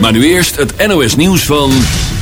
Maar nu eerst het NOS nieuws van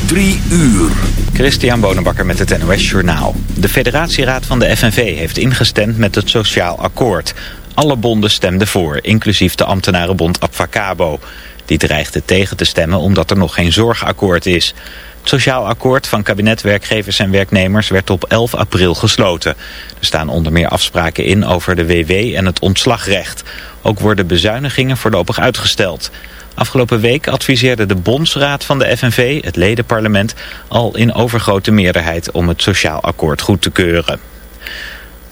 3 uur. Christian Bonenbakker met het NOS Journaal. De federatieraad van de FNV heeft ingestemd met het sociaal akkoord. Alle bonden stemden voor, inclusief de ambtenarenbond Abfacabo. Die dreigde tegen te stemmen omdat er nog geen zorgakkoord is. Het sociaal akkoord van kabinet, werkgevers en werknemers werd op 11 april gesloten. Er staan onder meer afspraken in over de WW en het ontslagrecht. Ook worden bezuinigingen voorlopig uitgesteld. Afgelopen week adviseerde de Bondsraad van de FNV, het ledenparlement, al in overgrote meerderheid om het sociaal akkoord goed te keuren.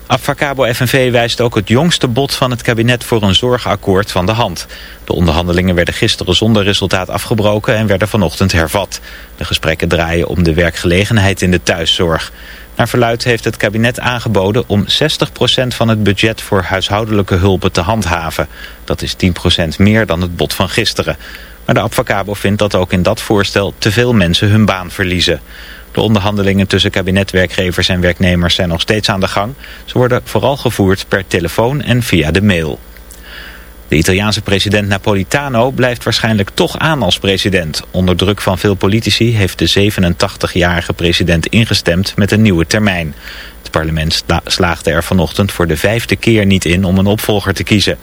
Avacabo FNV wijst ook het jongste bod van het kabinet voor een zorgakkoord van de hand. De onderhandelingen werden gisteren zonder resultaat afgebroken en werden vanochtend hervat. De gesprekken draaien om de werkgelegenheid in de thuiszorg. Naar verluid heeft het kabinet aangeboden om 60% van het budget voor huishoudelijke hulpen te handhaven. Dat is 10% meer dan het bod van gisteren. Maar de Abfacabo vindt dat ook in dat voorstel te veel mensen hun baan verliezen. De onderhandelingen tussen kabinetwerkgevers en werknemers zijn nog steeds aan de gang. Ze worden vooral gevoerd per telefoon en via de mail. De Italiaanse president Napolitano blijft waarschijnlijk toch aan als president. Onder druk van veel politici heeft de 87-jarige president ingestemd met een nieuwe termijn. Het parlement slaagde er vanochtend voor de vijfde keer niet in om een opvolger te kiezen.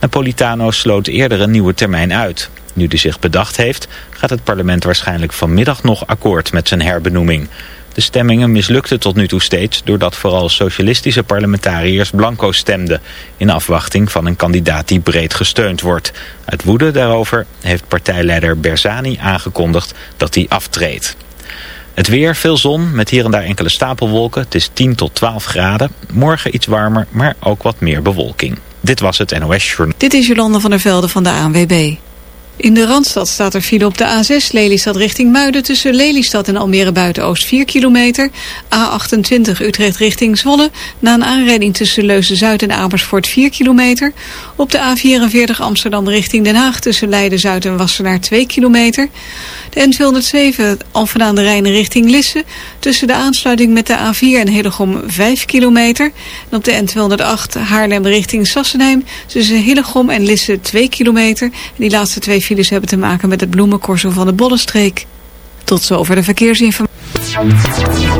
Napolitano sloot eerder een nieuwe termijn uit. Nu hij zich bedacht heeft, gaat het parlement waarschijnlijk vanmiddag nog akkoord met zijn herbenoeming. De stemmingen mislukten tot nu toe steeds doordat vooral socialistische parlementariërs blanco stemden... in afwachting van een kandidaat die breed gesteund wordt. Uit woede daarover heeft partijleider Bersani aangekondigd dat hij aftreedt. Het weer, veel zon, met hier en daar enkele stapelwolken. Het is 10 tot 12 graden. Morgen iets warmer, maar ook wat meer bewolking. Dit was het NOS Journal. Dit is Jolande van der Velde van de ANWB. In de Randstad staat er file op de A6 Lelystad richting Muiden... tussen Lelystad en Almere Buiten-Oost 4 kilometer. A28 Utrecht richting Zwolle. Na een aanrijding tussen Leuzen-Zuid en Amersfoort 4 kilometer. Op de A44 Amsterdam richting Den Haag... tussen Leiden-Zuid en Wassenaar 2 kilometer. De N207 Alphen aan de Rijn richting Lisse. Tussen de aansluiting met de A4 en Hillegom 5 kilometer. En op de N208 Haarlem richting Sassenheim. Tussen Hillegom en Lisse 2 kilometer. Die laatste twee files hebben te maken met het bloemenkorso van de Bollenstreek. Tot zover de verkeersinformatie.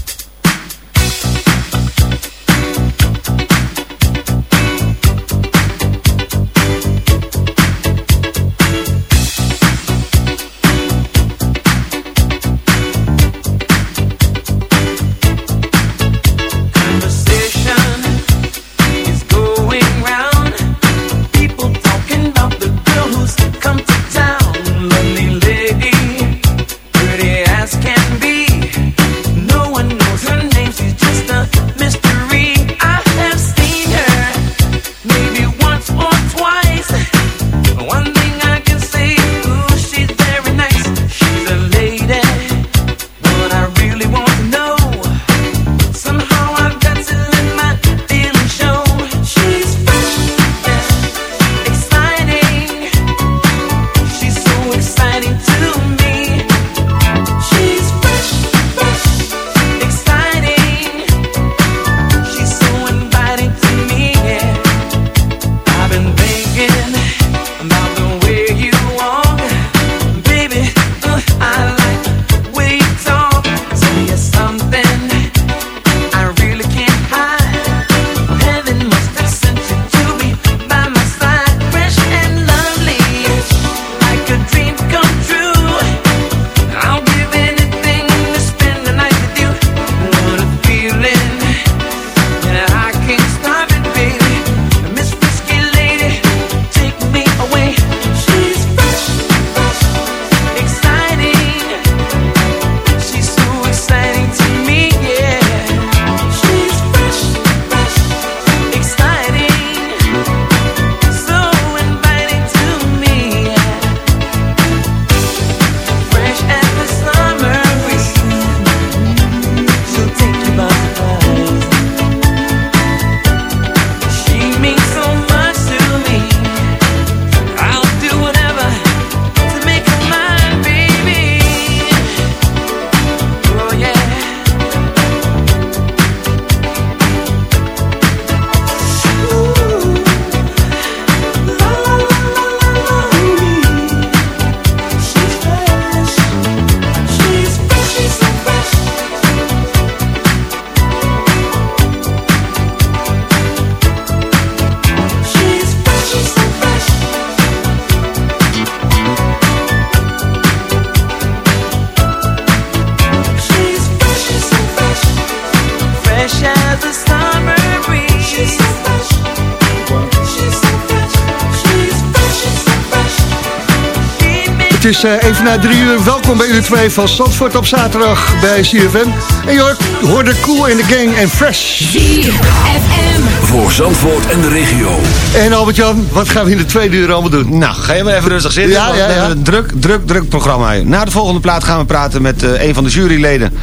Is uh, even na drie uur. Welkom bij uur 2 van Zandvoort op zaterdag bij CFM. En je hoort de Cool in the Gang en Fresh. ZFM. Voor Zandvoort en de regio. En Albert-Jan, wat gaan we in de tweede uur allemaal doen? Nou, ga je maar even rustig zitten. Ja, ja, ja. Een druk, druk, druk programma. Na de volgende plaat gaan we praten met uh, een van de juryleden...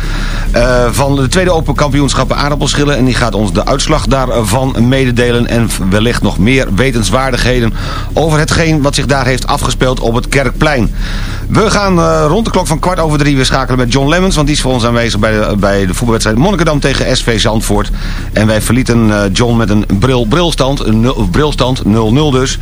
Uh, van de tweede Open Kampioenschappen aardappelschillen. En die gaat ons de uitslag daarvan mededelen. En wellicht nog meer wetenswaardigheden over hetgeen wat zich daar heeft afgespeeld op het Kerkplein. We gaan uh, rond de klok van kwart over drie weer schakelen met John Lemmens. Want die is voor ons aanwezig bij de, bij de voetbalwedstrijd Monnikendam tegen SV Zandvoort. En wij verlieten uh, John met een bril, brilstand, een nul, brilstand 0-0 dus.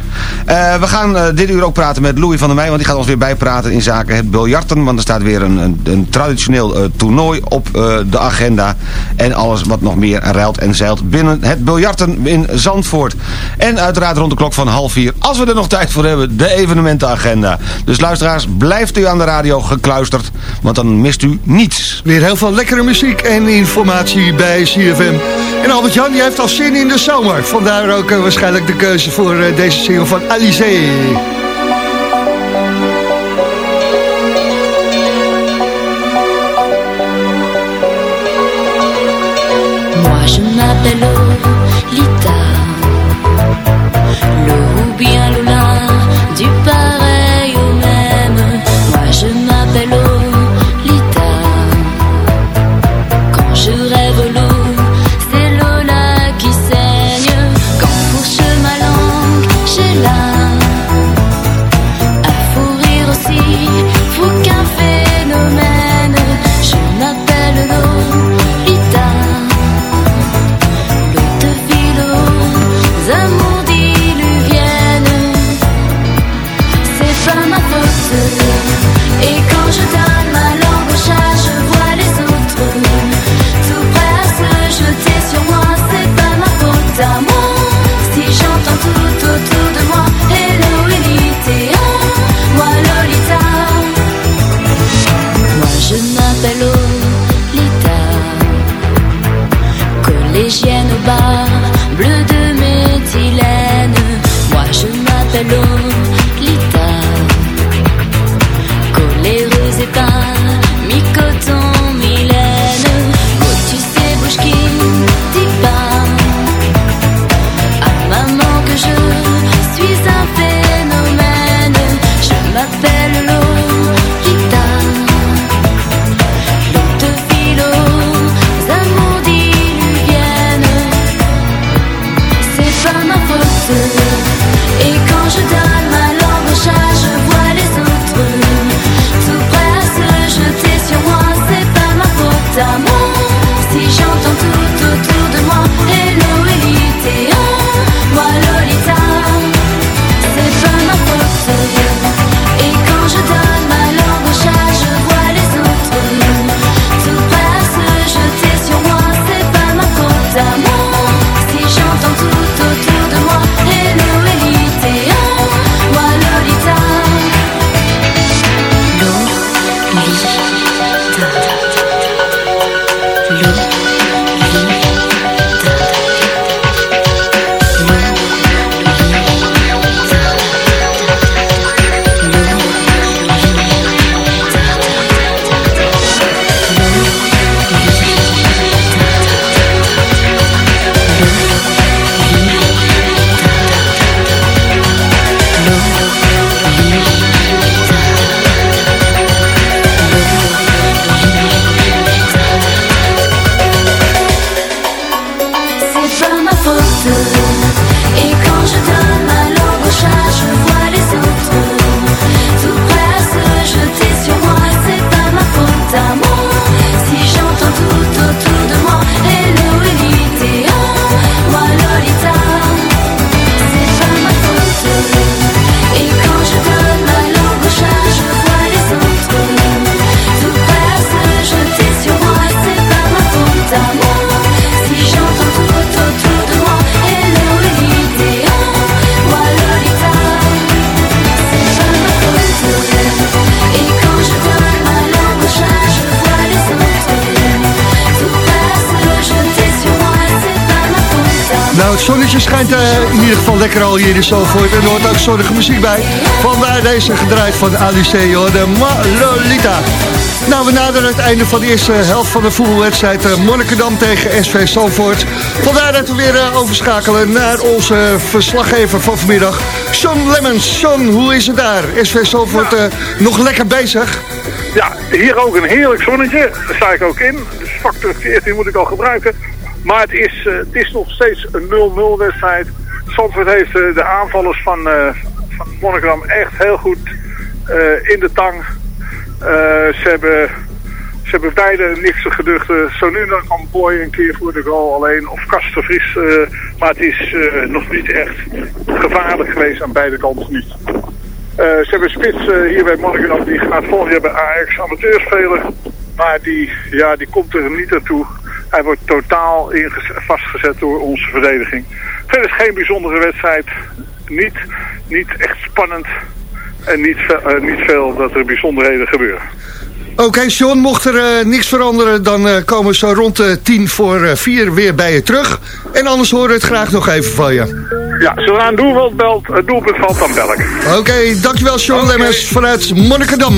Uh, we gaan dit uur ook praten met Louis van der Meij. Want die gaat ons weer bijpraten in zaken het biljarten. Want er staat weer een, een, een traditioneel toernooi op de agenda. En alles wat nog meer ruilt en zeilt binnen het biljarten in Zandvoort. En uiteraard rond de klok van half vier, als we er nog tijd voor hebben, de evenementenagenda. Dus luisteraars, blijft u aan de radio gekluisterd, want dan mist u niets. Weer heel veel lekkere muziek en informatie bij CFM. En Albert-Jan, jij heeft al zin in de zomer. Vandaar ook uh, waarschijnlijk de keuze voor uh, deze single van Alize. Nou, het zonnetje schijnt eh, in ieder geval lekker al hier in Zalvoort. En er hoort ook zonnige muziek bij. Vandaar deze gedraaid van Alice, hoor, de Ma Lolita. Nou, we naderen het einde van de eerste helft van de voetbalwedstrijd uh, Monnikendam tegen SV Zalvoort. Vandaar dat we weer eh, overschakelen naar onze verslaggever van vanmiddag, Sean Lemmens. Sean, hoe is het daar? SV Zalvoort nog lekker bezig? Ja, hier ook een heerlijk zonnetje. Daar sta ik ook in. Dus factor 14 moet ik al gebruiken. Maar het is, eh, het is nog steeds een 0-0 wedstrijd. Zandvoort heeft eh, de aanvallers van, eh van echt heel goed in de tang. Ze, hebben, ze hebben beide niks te geduchten. Zo nu dan kan Boy een keer voor de goal alleen. Of Kasten Vries. eh, maar het is nog niet echt gevaarlijk geweest aan beide kanten niet. Ze hebben spits hier bij Monnikendam. Die gaat volgend jaar bij Ajax amateur spelen. Maar die, ja, die komt er niet naartoe. Hij wordt totaal vastgezet door onze verdediging. Verder is geen bijzondere wedstrijd. Niet, niet echt spannend. En niet, eh, niet veel dat er bijzonderheden gebeuren. Oké, Sean, mocht er eh, niks veranderen... dan eh, komen we zo rond de tien voor vier weer bij je terug. En anders horen we het graag nog even van je. Ja, zodra een doelpunt, belt, het doelpunt valt, dan bel ik. Oké, dankjewel Sean Lemmers vanuit Monnikendam.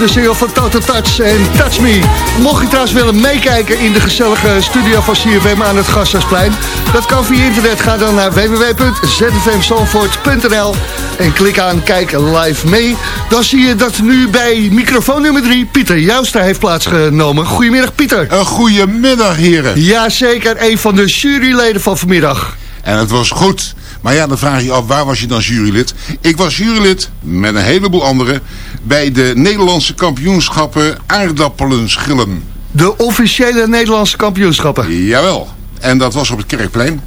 De single van Total Touch en Touch Me. Mocht je trouwens willen meekijken in de gezellige studio van CFM aan het Gasthuisplein. Dat kan via internet. Ga dan naar www.zfmzalvoort.nl en klik aan Kijk live mee. Dan zie je dat nu bij microfoon nummer 3 Pieter Jouwstra heeft plaatsgenomen. Goedemiddag Pieter. Een goedemiddag heren. Jazeker, een van de juryleden van vanmiddag. En het was goed. Maar ja, dan vraag je je af, waar was je dan jurylid? Ik was jurylid, met een heleboel anderen, bij de Nederlandse kampioenschappen aardappelen schillen. De officiële Nederlandse kampioenschappen. Jawel. En dat was op het Kerkplein.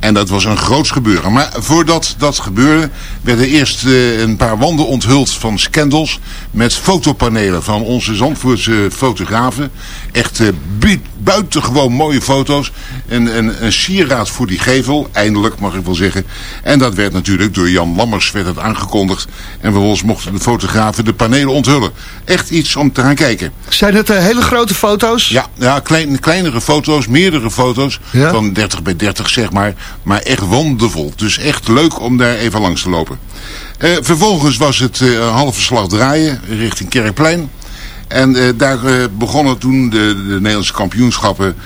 En dat was een groots gebeuren. Maar voordat dat gebeurde, werden eerst eh, een paar wanden onthuld van scandals. Met fotopanelen van onze Zandvoortse fotografen. Echt eh, bu- buitengewoon mooie foto's. En, en een sieraad voor die gevel, eindelijk mag ik wel zeggen. En dat werd natuurlijk door Jan Lammers werd het aangekondigd. En vervolgens mochten de fotografen de panelen onthullen. Echt iets om te gaan kijken. Zijn het eh, hele grote foto's? Ja, ja klein, kleinere foto's, meerdere foto's. Van 30 bij 30 zeg maar. Maar echt wondervol. Dus echt leuk om daar even langs te lopen. Eh, vervolgens was het eh, een halve slag draaien richting Kerkplein. En eh, daar begonnen toen de, de Nederlandse kampioenschappen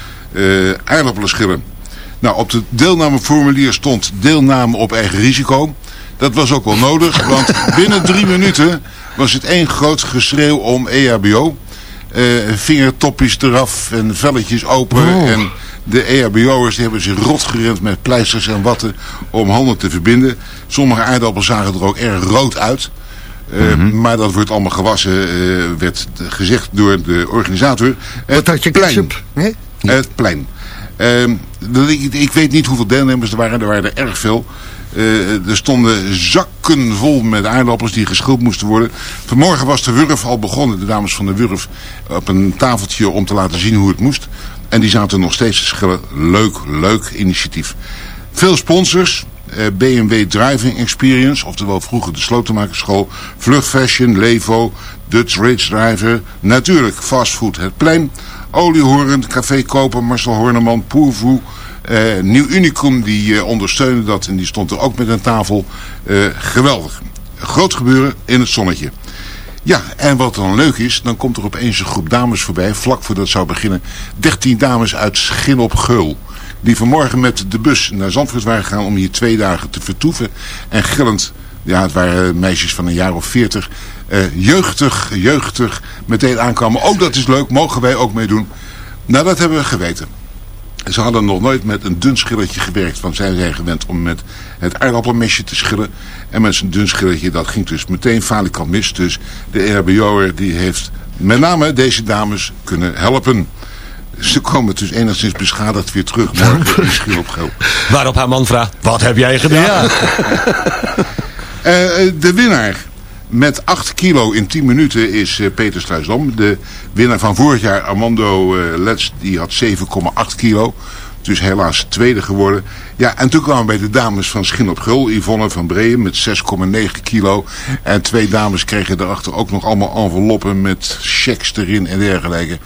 aardappelen schillen. Nou, op het deelnameformulier stond deelname op eigen risico. Dat was ook wel nodig, want binnen drie minuten was het één groot geschreeuw om E EHBO. Eh vingertopjes eraf en velletjes open. Oh. En de EHBO'ers hebben zich rot gerend met pleisters en watten om handen te verbinden. Sommige aardappels zagen er ook erg rood uit. Eh, Maar dat wordt allemaal gewassen, eh, werd gezegd door de organisator. Het had je plein. hè? Het plein. Ehm, ik, ik weet niet hoeveel deelnemers er waren, er waren er erg veel. Eh, er stonden zakken vol met aardappels die geschild moesten worden. Vanmorgen was de Wurf al begonnen, de dames van de Wurf, op een tafeltje om te laten zien hoe het moest. En die zaten nog steeds te. Leuk, leuk initiatief. Veel sponsors. eh, BMW Driving Experience, oftewel vroeger de Slotenmakerschool, Vlug Fashion, Levo, Dutch Ridge Driver, natuurlijk Fastfood Het Plein, Oliehoorn, Café Koper, Marcel Horneman, Poervoe, eh, Nieuw Unicum, die eh, dat en die stond er ook met een tafel. Eh, geweldig. Groot gebeuren in het zonnetje. Ja, en wat dan leuk is, dan komt er opeens een groep dames voorbij, vlak voordat het zou beginnen. 13 dames uit Schin op Geul. Die vanmorgen met de bus naar Zandvoort waren gegaan om hier twee dagen te vertoeven. En gillend, ja het waren meisjes van een jaar of 40, eh, jeugdig, jeugdig meteen aankwamen. Oh, dat is leuk, mogen wij ook meedoen? Nou, dat hebben we geweten. Ze hadden nog nooit met een dun schilletje gewerkt, want zij zijn gewend om met het aardappelmesje te schillen. En met zo'n dun schilletje, dat ging dus meteen falikant mis. Dus de RBO'er die heeft met name deze dames kunnen helpen. Ze komen dus enigszins beschadigd weer terug morgen in op Geel. Waarop haar man vraagt, wat heb jij gedaan? Eh, eh, de winnaar met 8 kilo in 10 minuten is eh, Peter Sluisdam. De winnaar van vorig jaar, Armando eh Letts, die had 7,8 kilo. Dus helaas tweede geworden. Ja, en toen kwamen bij de dames van Schin op Gul. Yvonne van Breeën met 6,9 kilo. En twee dames kregen daarachter ook nog allemaal enveloppen met checks erin en dergelijke.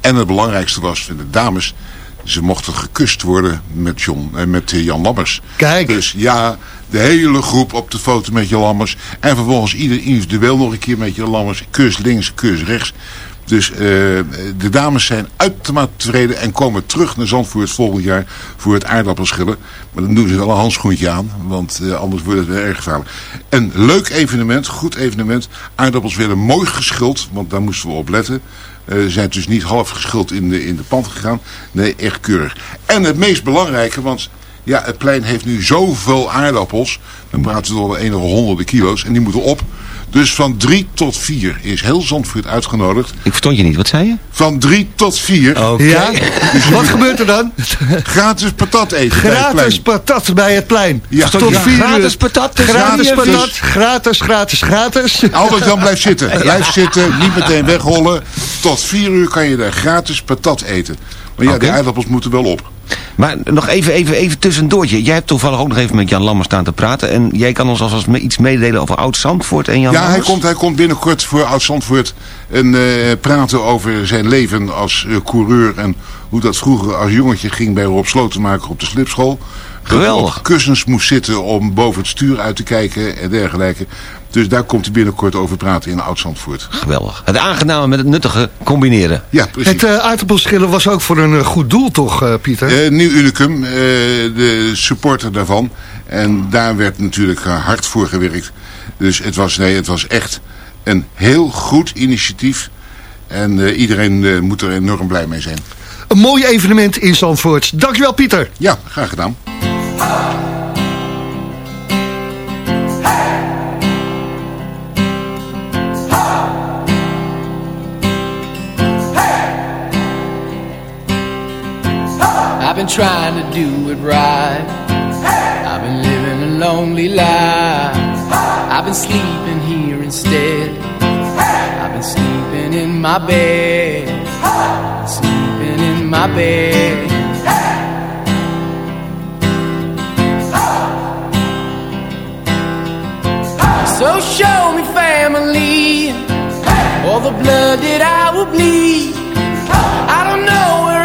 En het belangrijkste was de dames... Ze mochten gekust worden met, John, eh, met eh, Jan Lammers. Kijk. Dus ja, de hele groep op de foto met Jan Lammers. En vervolgens ieder individueel nog een keer met Jan Lammers. Kus links, kus rechts. Dus eh, de dames zijn uitermate tevreden en komen terug naar Zandvoort volgend jaar voor het aardappelschillen. Maar dan doen ze wel een handschoentje aan, want anders wordt het weer erg gevaarlijk. Een leuk evenement, goed evenement. Aardappels werden mooi geschild, want daar moesten we op letten. Eh, zijn dus niet half geschild in de, in de pand gegaan. Nee, echt keurig. En het meest belangrijke, want ja, het plein heeft nu zoveel aardappels. Dan praten we over enige honderden kilo's en die moeten op. Dus van 3 tot 4 is heel Zandvoort uitgenodigd. Ik verstond je niet, wat zei je? Van 3 tot 4. Oké. Ja? Wat gebeurt er dan? Gratis patat eten bij het Gratis plein. patat bij het plein. Ja. Tot Ja, vier uur. gratis patat Gratis vier. patat. Gratis, gratis, gratis. Albert Jan blijft zitten. Blijf zitten, niet meteen wegrollen. Tot vier uur kan je daar gratis patat eten. Maar ja, de die aardappels moeten wel op. Maar nog even, even, even tussendoortje. Jij hebt toevallig ook nog even met Jan Lammers staan te praten. En jij kan ons alvast iets meedelen over Oud-Zandvoort en Jan Ja, hij komt, hij komt binnenkort voor Oud-Zandvoort en eh, praten over zijn leven als eh, coureur. En hoe dat vroeger als jongetje ging bij Rob Slotenmaker op de slipschool. Geweldig. kussens moest zitten om boven het stuur uit te kijken en dergelijke. Dus daar komt u binnenkort over praten in Oud-Zandvoort. Geweldig. Het aangename met het nuttige combineren. Ja, precies. Het uh, aardappelschillen was ook voor een eh, goed doel toch, eh, Pieter? Nieuw Unicum, de supporter daarvan. En daar werd natuurlijk hard voor gewerkt. Dus het was, nee, het was echt een heel goed initiatief. En iedereen moet er enorm blij mee zijn. Een mooi evenement in Zandvoort. Dankjewel Pieter. Ja, graag gedaan. trying to do it right. Hey! I've been living a lonely life. Hey! I've been sleeping here instead. Hey! I've been sleeping in my bed. Sleeping in my bed. So show me family, all the blood that I will bleed. I don't know where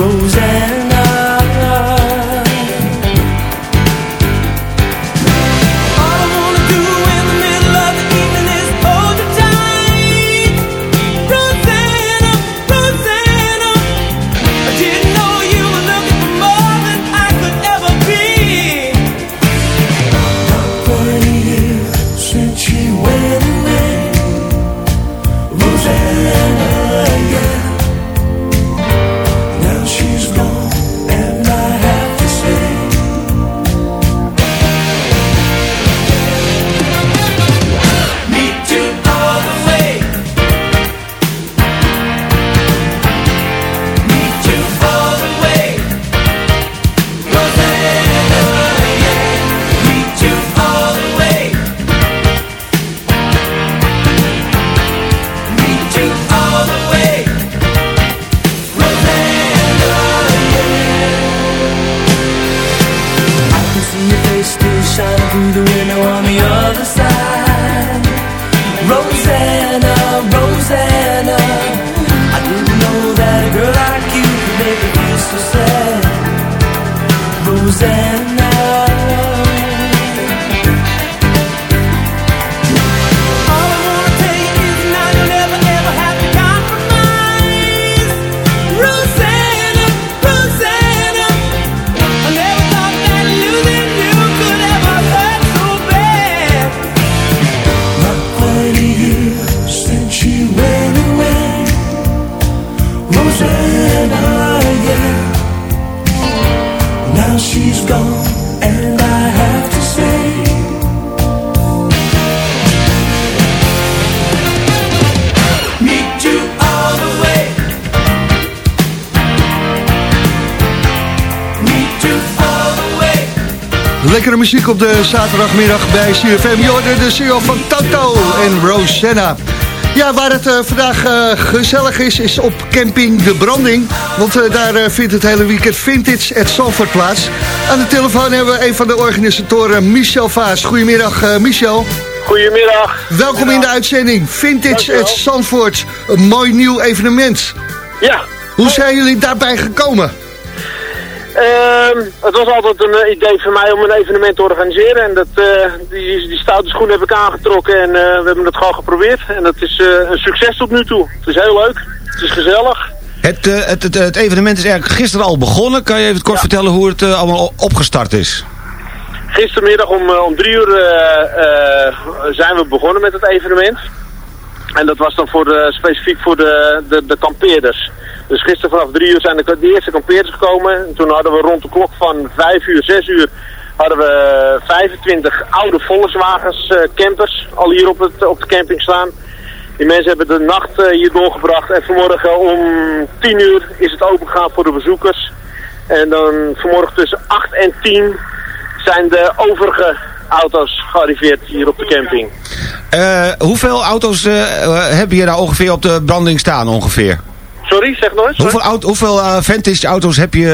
Roseanne Lekkere muziek op de zaterdagmiddag bij CFM. Jorden, de CEO van Toto en Rosanna. Ja, waar het eh, vandaag eh, gezellig is, is op camping De Branding. Want eh, daar vindt het hele weekend Vintage at Zandvoort plaats. Aan de telefoon hebben we een van de organisatoren, Michel Vaas. Goedemiddag, Michel. Goedemiddag. Welkom in de uitzending. Vintage at Zandvoort, een mooi nieuw evenement. Ja. Hoe zijn jullie daarbij gekomen? Ehm, het was altijd een eh, idee van mij om een evenement te organiseren. En dat, eh, die, die stoute schoen heb ik aangetrokken en eh, we hebben het gewoon geprobeerd. En dat is een succes tot nu toe. Het is heel leuk. Het is gezellig. Het, het, het, het evenement is eigenlijk gisteren al begonnen. Kan je even kort vertellen hoe het allemaal opgestart is? Gistermiddag om, om drie uur zijn we begonnen met het evenement. En dat was dan voor de, specifiek voor de, de, de kampeerders. Dus gisteren vanaf drie uur zijn de, de eerste kampeerders gekomen. En toen hadden we rond de klok van vijf uur, zes uur... hadden we 25 oude Volkswagens eh, campers al hier op, het, op de camping staan. Die mensen hebben de nacht eh, hier doorgebracht. En vanmorgen om 10 uur is het opengegaan voor de bezoekers. En dan vanmorgen tussen 8 en 10 zijn de overige auto's gearriveerd hier op de camping. Eh, hoeveel auto's heb je nou ongeveer op de branding staan ongeveer? Sorry, zeg eens. Hoeveel, auto, hoeveel eh, vintage auto's heb je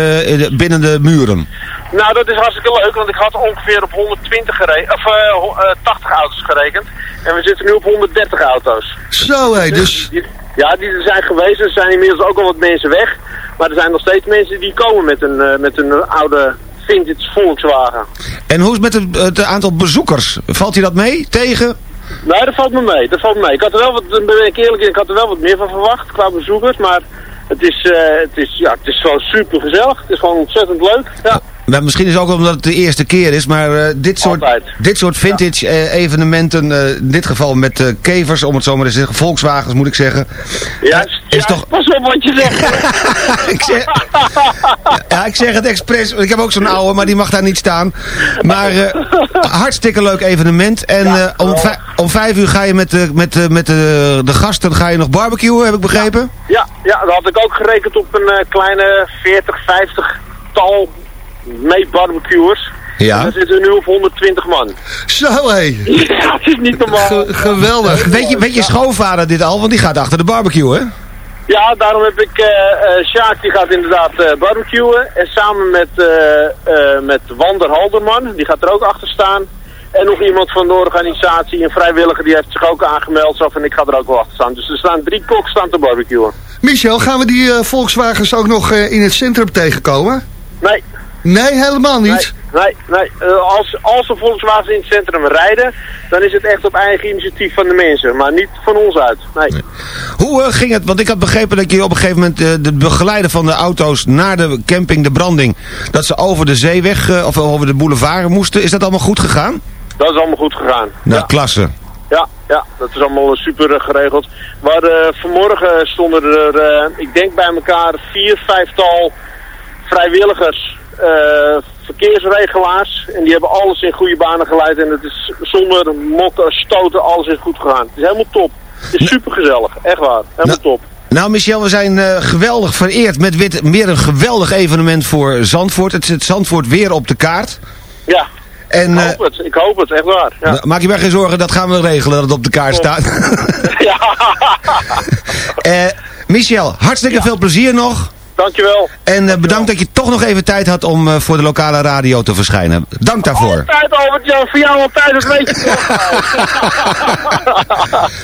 eh, binnen de muren? Nou, dat is hartstikke leuk, want ik had ongeveer op 120 gerekend, of eh, ho- eh, 80 auto's gerekend. En we zitten nu op 130 auto's. Zo hé, dus... Die- ja, die er zijn geweest. Er zijn inmiddels ook al wat mensen weg. Maar er zijn nog steeds mensen die komen met een, met een oude vintage Volkswagen. En hoe is het met het, het aantal bezoekers? Valt je dat mee? Tegen? Nee, dat valt me mee. Dat valt me mee. Ik had er wel wat, ben ik eerlijk ik had er wel wat meer van verwacht qua bezoekers. Maar het is, eh, het is, ja, het is gewoon super gezellig. Het is gewoon ontzettend leuk. Ja. Maar misschien is het ook omdat het de eerste keer is, maar eh, dit, soort, dit soort vintage eh, evenementen, eh, in dit geval met kevers, om het zo maar te zeggen, Volkswagens moet ik zeggen. Ja, is toch... Pas op wat je zegt. ik zeg, ja, ik zeg het expres, ik heb ook zo'n oude, maar die mag daar niet staan. Maar hartstikke leuk evenement. En om, vij- om vijf uur ga je met, de, met, de, met de, de gasten ga je nog barbecuen, heb ik begrepen? Ja, ja, dat had ik ook gerekend op een kleine 40, 50 tal mee-barbecuers. Ja. En zitten nu op 120 man. Zo hé. Ja, het is niet normaal. geweldig. Weet je, weet je schoonvader dit al, want die gaat achter de barbecue, hè? Ja, daarom heb ik, eh Sjaak die gaat inderdaad eh barbecuen. En samen met, met Wander Halderman, die gaat er ook achter staan. En nog iemand van de organisatie, een vrijwilliger, die heeft zich ook aangemeld. Zo van, ik ga er ook wel achter staan. Dus er staan drie koks staan te barbecuen. Michel, gaan we die Volkswagens ook nog in het centrum tegenkomen? Nee. Nee, helemaal niet. Nee, nee. Eh, als, als de Volkswagens in het centrum rijden, dan is het echt op eigen initiatief van de mensen. Maar niet van ons uit. Nee. Hoe eh, ging het? Want ik had begrepen dat je op een gegeven moment eh, de begeleider van de auto's naar de camping De Branding, dat ze over de zeeweg of over de boulevard moesten. Is dat allemaal goed gegaan? Dat is allemaal goed gegaan. Nou, klasse. Ja, ja, dat is allemaal super geregeld. Hadden, vanmorgen stonden er, ik denk bij elkaar, vier, vijftal vrijwilligers, verkeersregelaars. En die hebben alles in goede banen geleid. En het is zonder mokken, stoten, alles is goed gegaan. Het is helemaal top. Het is super gezellig, echt waar. Helemaal top. Nou Michel, we zijn eh, geweldig vereerd met wit- weer een geweldig evenement voor Zandvoort. Het zet Zandvoort weer op de kaart. Ja, En, ik eh, hoop het, ik hoop het, echt waar. Ja. Nou, Maak je maar geen zorgen, dat gaan we regelen dat het op de kaart staat. Eh, Michel, hartstikke veel plezier nog. Dankjewel. En eh, bedankt dat je toch nog even tijd had om eh, voor de lokale radio te verschijnen. Dank daarvoor. Tijd Albert Jan, voor jou altijd, dat weet je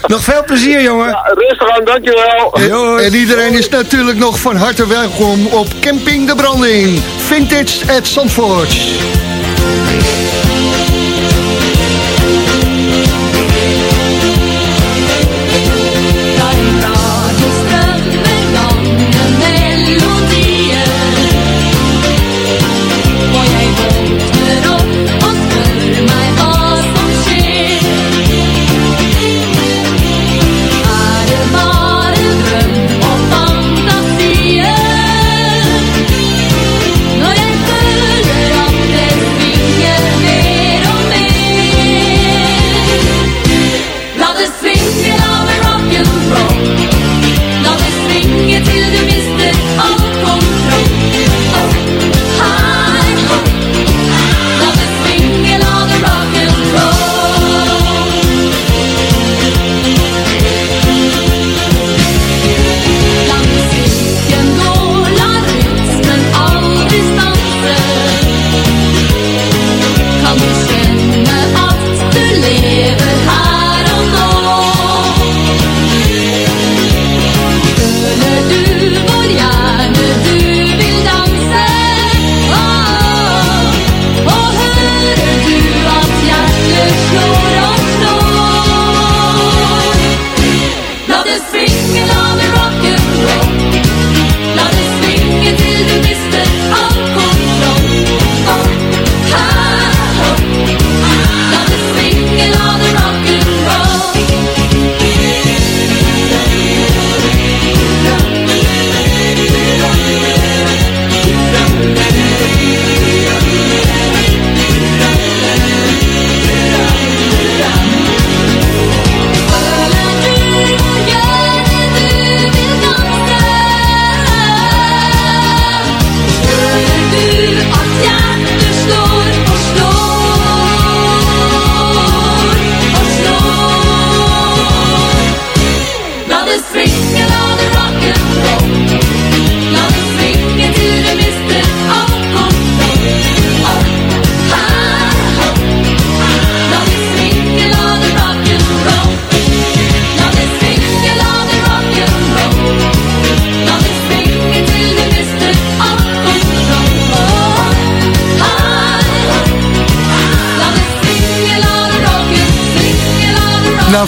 Nog veel plezier, jongen. Ja, rustig aan, dankjewel. En, en iedereen is natuurlijk nog van harte welkom op Camping de Branding. Vintage at Zandvoort.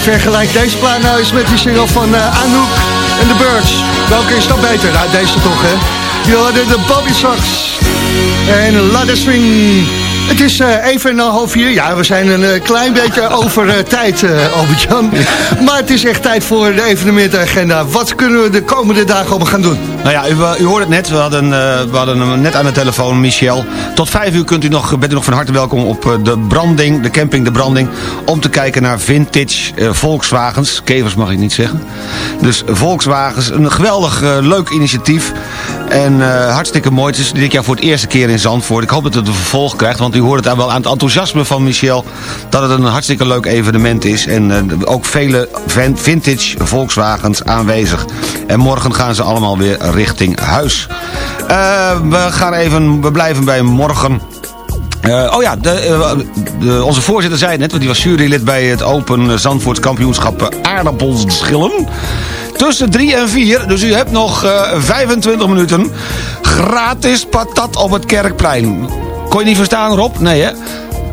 Vergelijk deze plaat nou eens met die single van eh, Anouk en The Birds. Welke is dat beter? Nou, deze toch, hè? Je hoorde de Bobby Sox en Ladder Swing. Het is eh, even en een half vier. Ja, we zijn een eh, klein beetje over tijd, Albert-Jan. Maar het is echt tijd voor de evenementenagenda. Wat kunnen we de komende dagen allemaal gaan doen? Nou ja, u, u hoorde het net. We hadden, eh, we hadden hem net aan de telefoon, Michel. Tot vijf uur kunt u nog, bent u nog van harte welkom op eh, de branding, de camping De Branding. Om te kijken naar vintage eh, Volkswagens. Kevers mag ik niet zeggen. Dus Volkswagens, een geweldig eh, leuk initiatief. En eh, hartstikke mooi. Het is dit jaar voor het eerste keer in Zandvoort. Ik hoop dat het een vervolg krijgt. Want u hoort het daar wel aan het enthousiasme van Michel. Dat het een hartstikke leuk evenement is. En eh, ook vele vintage Volkswagens aanwezig. En morgen gaan ze allemaal weer richting huis. Eh, we, gaan even, we blijven bij morgen. Eh, oh ja, de, eh, de- onze voorzitter zei net, want die was jurylid bij het Open Zandvoorts kampioenschap aardappelschillen. Tussen 3 en 4, dus u hebt nog eh, 25 minuten. Gratis patat op het Kerkplein. Kon je niet verstaan, Rob? Nee, hè?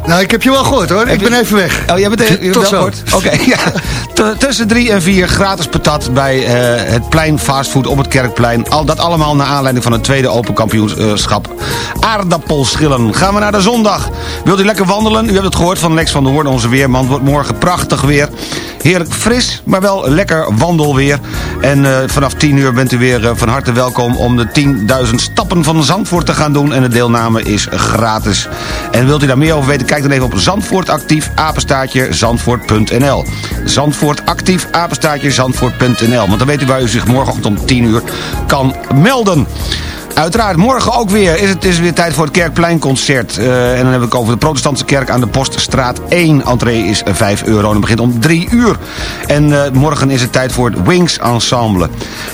Nou, ik heb je wel gehoord hoor. Ik ben even weg. Oh, jij bent even Tot wel? Oké, ja. Tussen 3 en 4 gratis patat bij eh, het plein fastfood op het Kerkplein. Al dat allemaal naar aanleiding van het tweede open kampioenschap aardappelschillen. Gaan we naar de zondag. Wilt u lekker wandelen? U hebt het gehoord van Lex van der Hoorn, onze weerman. Wordt morgen prachtig weer. Heerlijk fris, maar wel lekker wandelweer. En eh, vanaf 10 uur bent u weer eh, van harte welkom om de 10.000 stappen van Zandvoort te gaan doen. En de deelname is gratis. En wilt u daar meer over weten? Kijk dan even op Zandvoort actief, apenstaartje, zandvoort.nl. Zandvoort actief, apenstaartje, zandvoort.nl. Want dan weet u waar u zich morgenochtend om 10 uur kan melden. Uiteraard, morgen ook weer is het is weer tijd voor het Kerkpleinconcert. Eh, en dan heb ik over de protestantse kerk aan de Poststraat 1. Entree is 5 euro en het begint om 3 uur. En eh, morgen is het tijd voor het Wings Ensemble.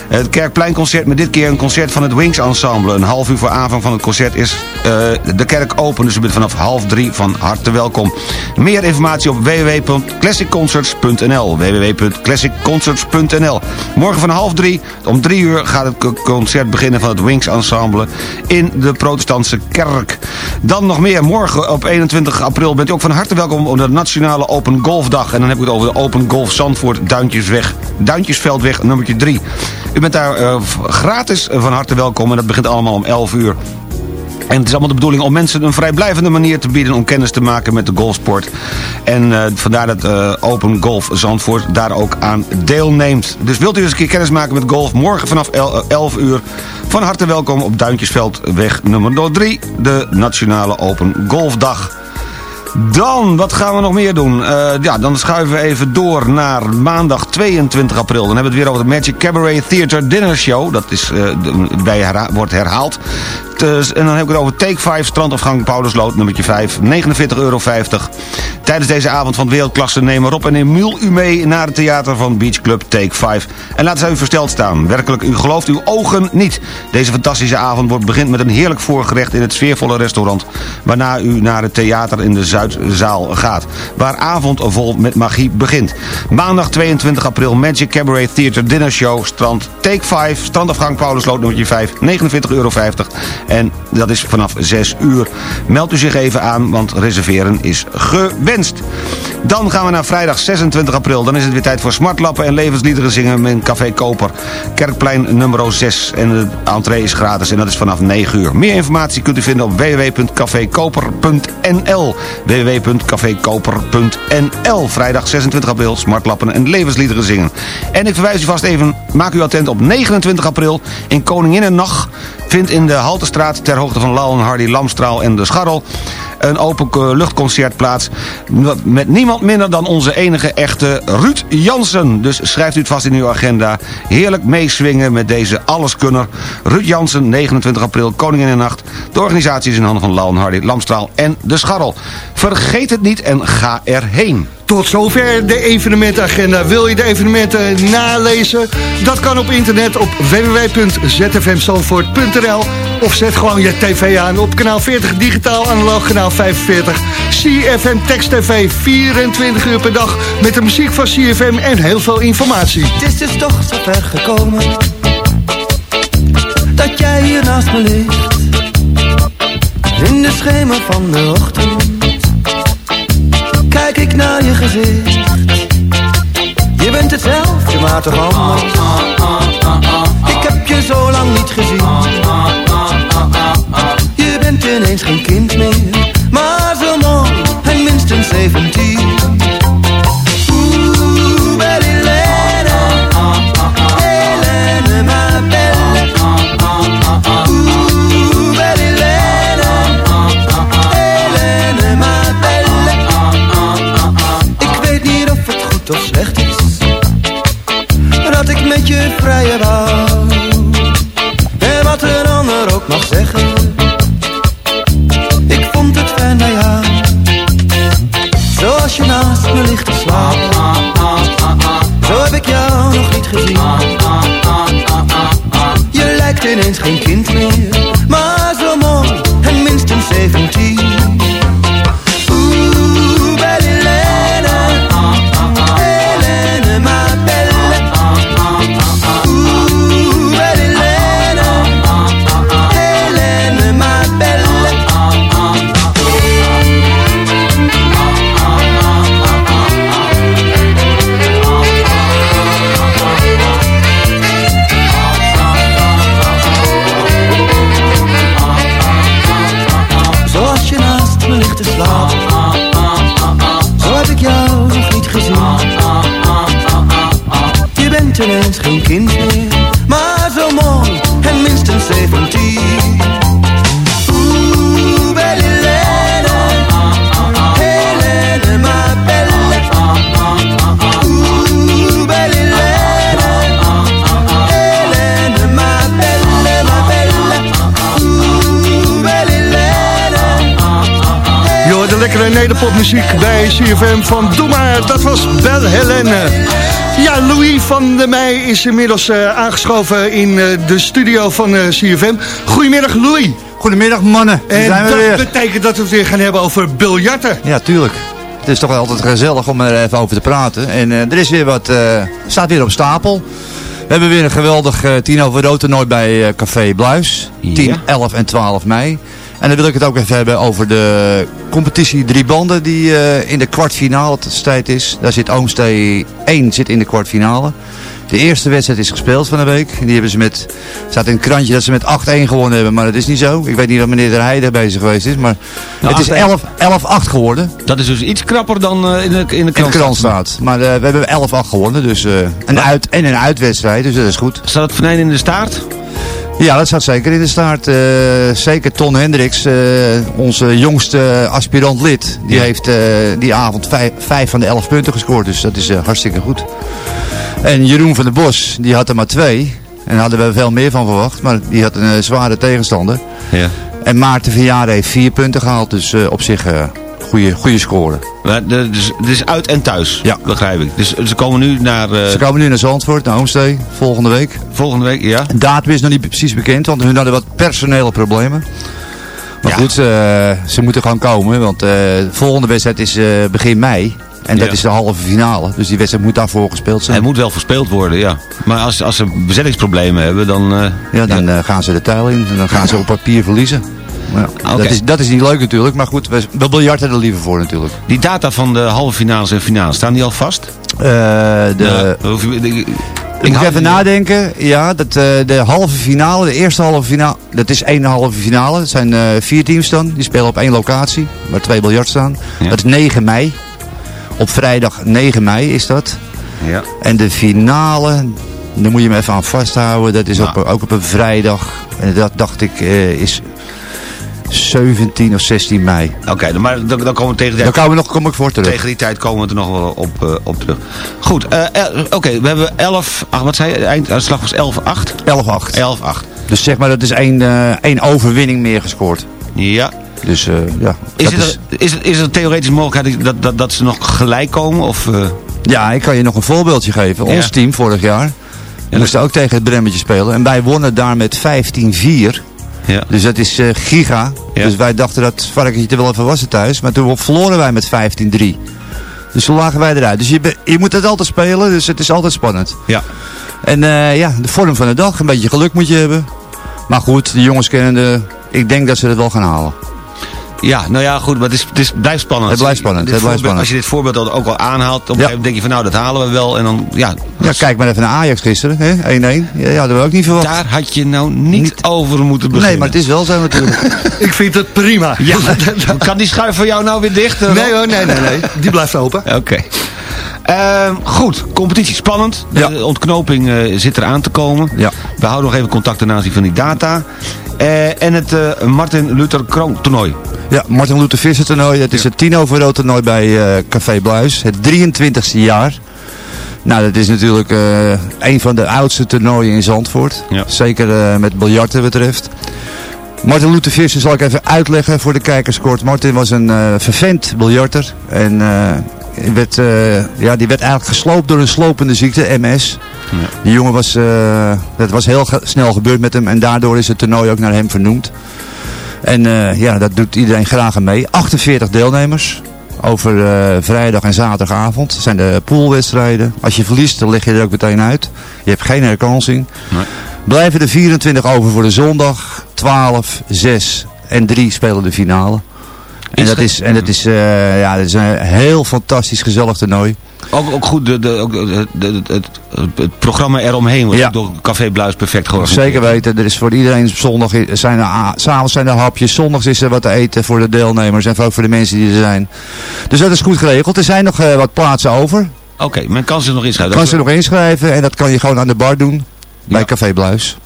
Het Kerkpleinconcert met dit keer een concert van het Wings Ensemble. Een half uur voor aanvang van het concert is eh, de kerk open. Dus u bent vanaf half drie van harte welkom. Meer informatie op www.classicconcerts.nl www.classicconcerts.nl Morgen van half drie, om drie uur gaat het co- concert beginnen van het Wings Ensemble in de protestantse kerk. Dan nog meer, morgen op 21 april bent u ook van harte welkom op de Nationale Open Golfdag. En dan heb ik het over de Open Golf Zandvoort Duintjesweg, Duintjesveldweg nummertje 3. U bent daar eh, gratis van harte welkom en dat begint allemaal om 11 uur. En het is allemaal de bedoeling om mensen een vrijblijvende manier te bieden... om kennis te maken met de golfsport. En eh, vandaar dat eh, Open Golf Zandvoort daar ook aan deelneemt. Dus wilt u eens een keer kennis maken met golf... morgen vanaf el- 11 uur van harte welkom op Duintjesveldweg nummer 3... de Nationale Open Golfdag. Dan, wat gaan we nog meer doen? Eh, ja, dan schuiven we even door naar maandag 22 april. Dan hebben we het weer over de Magic Cabaret Theater Dinner Show. Dat is, eh, de- bij wordt herhaald. Dus, en dan heb ik het over Take 5, strandafgang Paulusloot, nummertje 5, 49,50 euro. Tijdens deze avond van wereldklasse nemen Rob en Emiel u mee naar het theater van Beach Club Take 5. En laten zij u versteld staan. Werkelijk, u gelooft uw ogen niet. Deze fantastische avond wordt begint met een heerlijk voorgerecht in het sfeervolle restaurant. Waarna u naar het theater in de Zuidzaal gaat. Waar avond vol met magie begint. Maandag 22 april Magic Cabaret Theater Dinner Show. Strand Take 5, strandafgang Paulusloot nummertje 5, 49,50 euro. En dat is vanaf 6 uur. Meld u zich even aan, want reserveren is gewenst. Dan gaan we naar vrijdag 26 april. Dan is het weer tijd voor smartlappen en levensliederen zingen in Café Koper. Kerkplein nummer 6. En de entree is gratis en dat is vanaf 9 uur. Meer informatie kunt u vinden op www.cafekoper.nl www.cafekoper.nl Vrijdag 26 april, smartlappen en levensliederen zingen. En ik verwijs u vast even, maak u attent op 29 april in Koninginnennacht vindt in de Haltestraat ter hoogte van Lauwen, Hardy, Lamstraal en de Scharrel een open eh, luchtconcert plaats met niemand minder dan onze enige echte Ruud Jansen. Dus schrijft u het vast in uw agenda. Heerlijk meeswingen met deze alleskunner. Ruud Jansen, 29 april, Koninginnennacht. De organisatie is in handen van Lauwen, Hardy, Lamstraal en de Scharrel. Vergeet het niet en ga erheen. Tot zover de evenementenagenda. Wil je de evenementen nalezen? Dat kan op internet op www.zfmzandvoort.nl of zet gewoon je tv aan op kanaal 40 digitaal analoog kanaal 45. CFM Text TV 24 uur per dag met de muziek van CFM en heel veel informatie. Het is dus toch zo gekomen Dat jij hier naast me ligt In de schemer van de ochtend Kijk ik naar je gezicht hetzelfde, maar toch anders. Ik heb je zo lang niet gezien. Je bent ineens geen kind meer, maar zo mooi en minstens 17. Oeh, belle Helene, Helene, ma belle. Oeh, belle Helene. Ik weet niet of het goed of slecht is Dat ik met je vrije wou En wat een ander ook mag zeggen gezien. Je lijkt ineens geen kind meer nederpopmuziek bij CFM van Doe maar, dat was Bel Helene. Ja, Louis van der Meij is inmiddels eh, aangeschoven in eh, de studio van eh, CFM. Goedemiddag Louis. Goedemiddag mannen, En zijn we dat weer. betekent dat we het weer gaan hebben over biljarten. Ja, tuurlijk. Het is toch wel altijd gezellig om er even over te praten. En eh, er is weer wat, eh, staat weer op stapel. We hebben weer een geweldig tien over rood toernooi bij eh, Café Bluis. 10, 11 en 12 mei. En dan wil ik het ook even hebben over de competitie drie banden die eh, in de kwartfinale tijd is. Daar zit Oomstee 1 zit in de kwartfinale. De eerste wedstrijd is gespeeld van de week. Die hebben ze met, staat in het krantje dat ze met 8-1 gewonnen hebben, maar dat is niet zo. Ik weet niet of meneer De Heijden bezig geweest is, maar het is 11 11-8 geworden. Dat is dus iets krapper dan eh, in de, in de In de krant. krant staat. Maar eh, we hebben 11-8 gewonnen, dus een uit, en een uitwedstrijd, dus dat is goed. Staat het venijn in de staart? Ja, dat staat zeker in de staart. Eh, zeker Ton Hendricks, eh, onze jongste aspirant lid, die heeft eh, die avond vijf, vijf van de 11 punten gescoord. Dus dat is hartstikke goed. En Jeroen van der Bos, die had er maar twee. En daar hadden we veel meer van verwacht, maar die had een zware tegenstander. Ja. En Maarten Verjaarde heeft vier punten gehaald, dus op zich goede, goede score. Dus, het is uit en thuis, Ja. begrijp ik. Dus ze komen nu naar... eh, Ze komen nu naar Zandvoort, naar Oomstee, volgende week. Volgende week, ja. De datum is nog niet precies bekend, want hun hadden wat personele problemen. Maar Ja. goed, eh, ze moeten gewoon komen, want eh, de volgende wedstrijd is begin mei. En dat Ja. is de halve finale, dus die wedstrijd moet daarvoor gespeeld zijn. Het moet wel verspeeld worden, ja. Maar als, als ze bezettingsproblemen hebben, dan... Ja, dan gaan ze de tuil in en dan gaan ze op papier verliezen. Ja, dat, is, dat is niet leuk natuurlijk, maar goed, we, we biljarten er liever voor natuurlijk. Die data van de halve finales en finales, staan die al vast? Eh, de, Ja, hoef je- ik- moet even nadenken. Ja, dat, eh, de halve finale, de eerste halve finale, dat is één halve finale. Het zijn eh, vier teams dan, die spelen op één locatie, waar twee biljart staan. Ja. Dat is 9 mei. Op vrijdag 9 mei is dat. Ja. En de finale, daar moet je me even aan vasthouden. Dat is op, ook op een vrijdag. En dat dacht ik is 17 of 16 mei. Oké, dan- maar dan, dan komen we tegen die tijd, komen we nog, kom ik voor terug. tegen die tijd komen we er nog wel op, eh, op terug. Goed, eh, oké, we hebben 11... Ach, wat zei je? De einduitslag was 11-8? 11-8. 11-8. Dus zeg maar, dat is één, eh, één overwinning meer gescoord. Ja. Dus ja. Is, er- is, het, is er theoretisch mogelijkheid dat, dat, dat ze nog gelijk komen? Of, Ja, ik kan je nog een voorbeeldje geven. Ja. Ons team vorig jaar Ja, moest ook tegen het Bremmetje spelen. En wij wonnen daar met 15-4. Ja. Dus dat is eh, giga. Ja. Dus wij dachten dat varkentje er wel even was thuis. Maar toen verloren wij met 15-3. Dus toen lagen wij eruit. Dus je, je moet het altijd spelen, dus het is altijd spannend. Ja. En eh, ja, de vorm van de dag, een beetje geluk moet je hebben. Maar goed, de jongens kennen de... Ik denk dat ze het wel gaan halen. Ja, nou ja, goed, maar het, is, het is, blijft spannend. Het blijft spannend, het blijft spannend. Als je dit voorbeeld al- ook al aanhaalt, op een gegeven moment denk je van nou, dat halen we wel. En dan, ja, Ja, kijk maar even naar Ajax gisteren, hè? 1-1. Ja, dat we ook niet verwacht. daar had je nou niet, over moeten beginnen. Nee, maar het is wel zo natuurlijk. Ik vind het prima. Ja, kan die schuif van jou nou weer dicht? Nee hoor, nee, nee, nee. Die blijft open. Oké. Ehm, goed, competitie spannend. De ontknoping eh, zit eraan te komen. Ja. We houden nog even contact ten aanzien van die data. Eh, en het eh, Martin Luther Kroon toernooi. Ja, Martin Luther Visser toernooi. Het is het tien over rood toernooi bij Café Bluis. Het 23ste jaar. Nou, dat is natuurlijk een van de oudste toernooien in Zandvoort. Zeker eh, met biljarten betreft. Martin Luther Visser zal ik even uitleggen voor de kijkers kort. Martin was een eh vervent biljarter. En werd, eh, ja, die werd eigenlijk gesloopt door een slopende ziekte, MS. Die jongen was, eh, dat was heel ge- snel gebeurd met hem. En daardoor is het toernooi ook naar hem vernoemd. En eh, ja, dat doet iedereen graag aan mee. 48 deelnemers. Over vrijdag en zaterdagavond Dat zijn de poolwedstrijden. Als je verliest, dan leg je er ook meteen uit. Je hebt geen herkansing. Blijven er 24 over voor de zondag. 12, 6 en 3 spelen de finale. En dat is, en dat is, eh, ja, dat is een heel fantastisch gezellig toernooi. Ook, ook goed, de, de, ook de, de- het, het, programma eromheen wordt door Café Bluis perfect georganiseerd. Zeker weten, er is voor iedereen op zondag zijn er, s'avonds zijn er hapjes, zondags is er wat te eten voor de deelnemers en ook voor de mensen die er zijn. Dus dat is goed geregeld. Er zijn nog eh, wat plaatsen over. Oké, men kan zich nog inschrijven. Kan ze nog inschrijven en dat kan je gewoon aan de bar doen bij Café Bluis.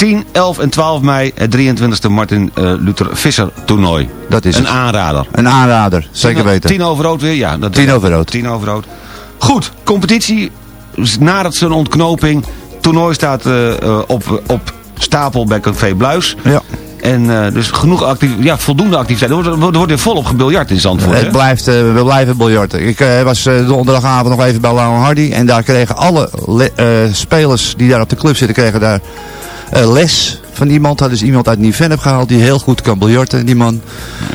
10, 11 en 12 mei het 23e Martin eh, Luther Visser toernooi. Dat is Een het. aanrader. Een aanrader, zeker weten. Tien over rood weer, ja. Dat, Tien over rood. Tien over rood. Goed, competitie. Nadat zijn ontknoping. Toernooi staat eh, eh, op, op stapel bij Café Bluis. Ja. En eh, dus genoeg actief, ja, voldoende activiteit. Er wordt, er wordt weer volop gebiljart in Zandvoort. hè? Het blijft, eh, we blijven biljarten. Ik eh, was eh, donderdagavond nog even bij Lauw Hardy. En daar kregen alle le- eh, spelers die daar op de club zitten, kregen daar eh, les van iemand. Hadden ze iemand uit Nieuw-Vennep gehaald die heel goed kan biljarten, die man.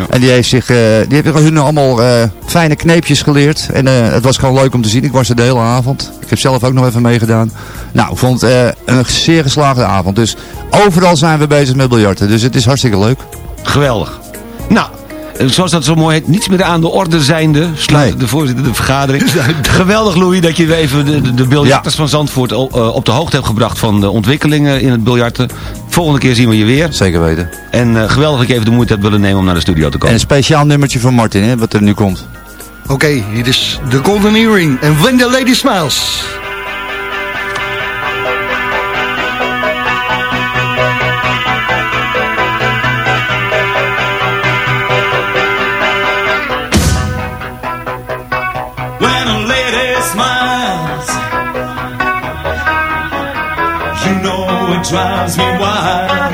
En die heeft zich, eh, die heeft hun allemaal eh, fijne kneepjes geleerd. En het was gewoon leuk om te zien. Ik was er de hele avond. Ik heb zelf ook nog even meegedaan. Nou, ik vond het een zeer geslaagde avond. Dus overal zijn we bezig met biljarten. Dus het is hartstikke leuk. Geweldig. Nou, zoals dat zo mooi heet, niets meer aan de orde zijnde, sluit de voorzitter de vergadering. Geweldig Louis dat je weer even de, de, de biljarters van Zandvoort eh, op de hoogte hebt gebracht van de ontwikkelingen in het biljarten. Volgende keer zien we je weer. Zeker weten. En eh, geweldig dat je even de moeite hebt willen nemen om naar de studio te En komen. een speciaal nummertje van Martin, hè, wat er nu komt. Oké, hier is de Golden Earring en When the Lady Smiles. Drives me wild.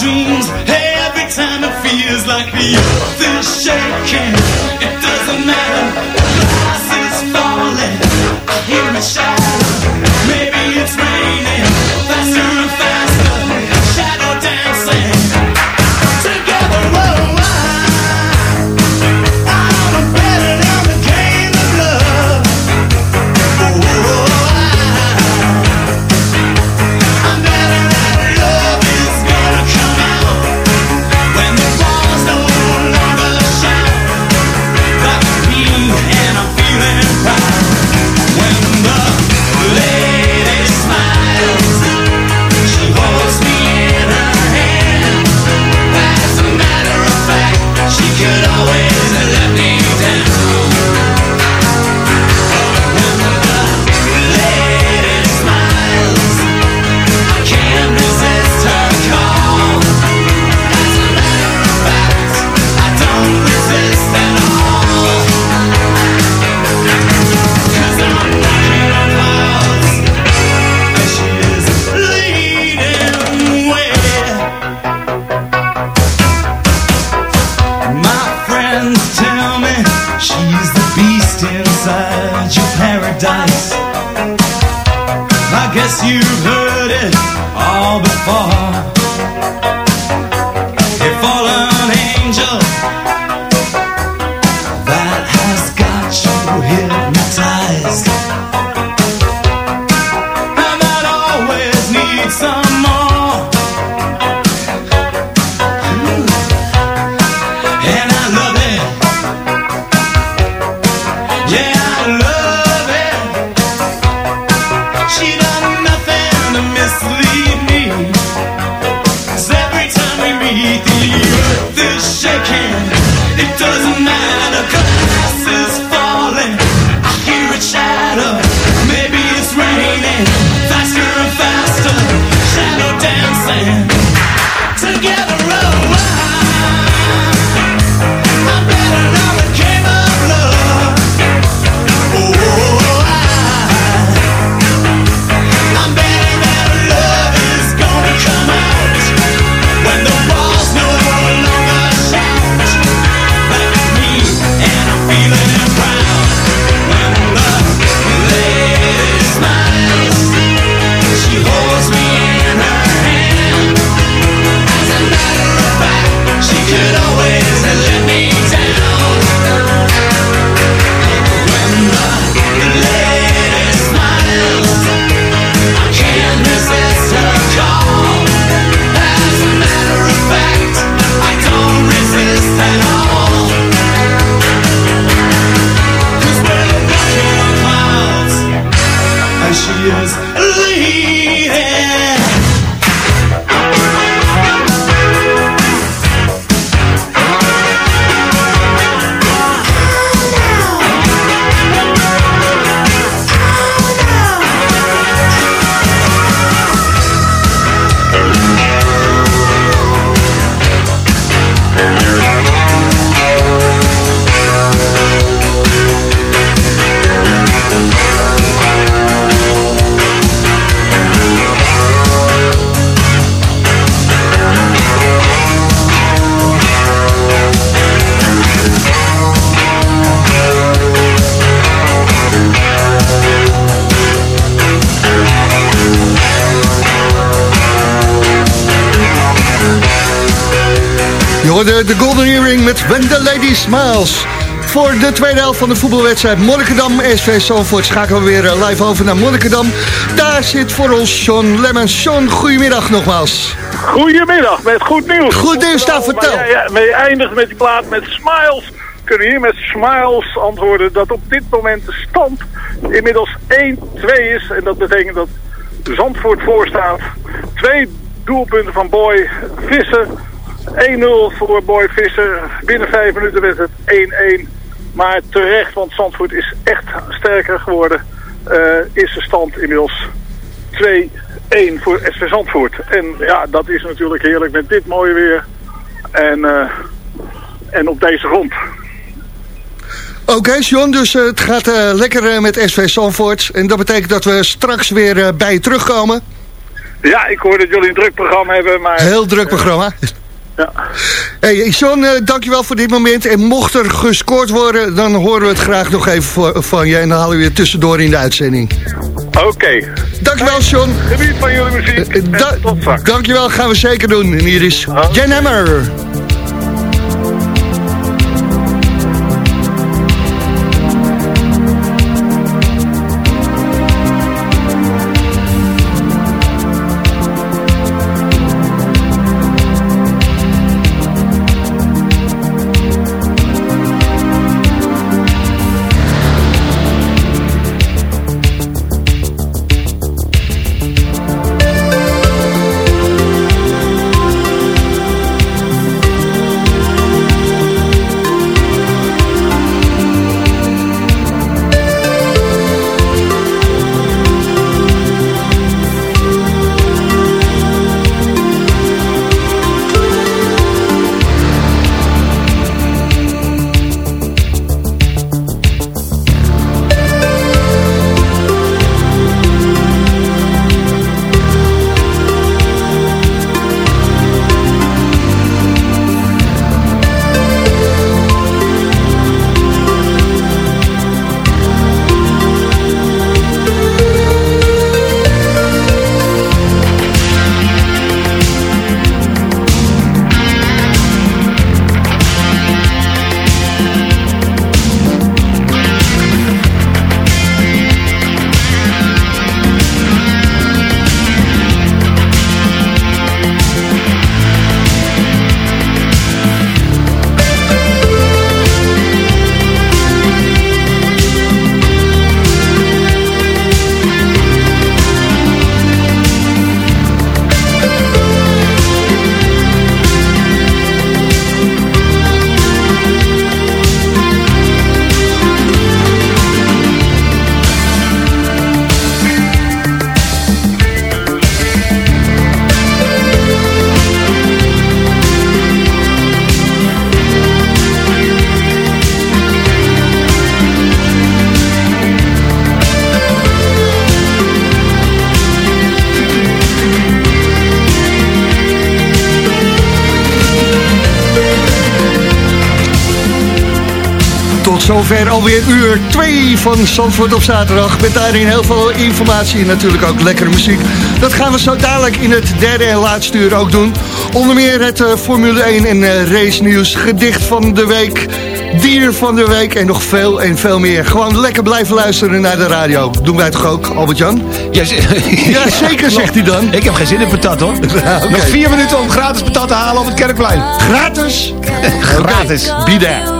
Dreams. Every time it feels like the hoorde de Golden Earring met When the Lady Smiles. Voor de tweede helft van de voetbalwedstrijd Monnikendam SV Zalvoort schakelen we weer eh, live over naar Monnikendam. Daar zit voor ons Sean Lemmens. Sean, goedemiddag nogmaals. Goedemiddag, met goed nieuws. Goed nieuws, nou, vertel. Maar ja, ja, maar je eindigt met die plaat met smiles. Kunnen hier met smiles antwoorden dat op dit moment de stand inmiddels 1-2 is. En dat betekent dat Zandvoort voorstaat. Twee doelpunten van Boy Visser. 1-0 voor Boy Visser. Binnen vijf minuten werd het 1-1. Maar terecht, want Zandvoort is echt sterker geworden. eh, is de stand inmiddels 2-1 voor SV Zandvoort. En ja, dat is natuurlijk heerlijk met dit mooie weer. En, eh, en op deze grond. Oké, John, dus eh, het gaat lekker met SV Zandvoort. En dat betekent dat we straks weer bij je terugkomen. Ja, ik hoor dat jullie een druk programma hebben, maar... Heel druk programma. Ja. Hey, John, eh, dankjewel voor dit moment. En mocht er gescoord worden, dan horen we het graag nog even van je. En dan halen we je tussendoor in de uitzending. Oké. Dankjewel, John. Geniet van jullie muziek. Eh, en da- tot straks. dankjewel, gaan we zeker doen. En hier is Jen Hammer. Zover alweer uur 2 van Zandvoort op zaterdag. Met daarin heel veel informatie en natuurlijk ook lekkere muziek. Dat gaan we zo dadelijk in het derde en laatste uur ook doen. Onder meer het eh, Formule 1 en eh, race nieuws, gedicht van de week, dier van de week en nog veel en veel meer. Gewoon lekker blijven luisteren naar de radio. Doen wij toch ook, Albert-Jan? Ja, Ja, zeker, zegt hij dan. Ik heb geen zin in patat hoor. oké. Nog vier minuten om gratis patat te halen op het Kerkplein. Gratis? gratis. There.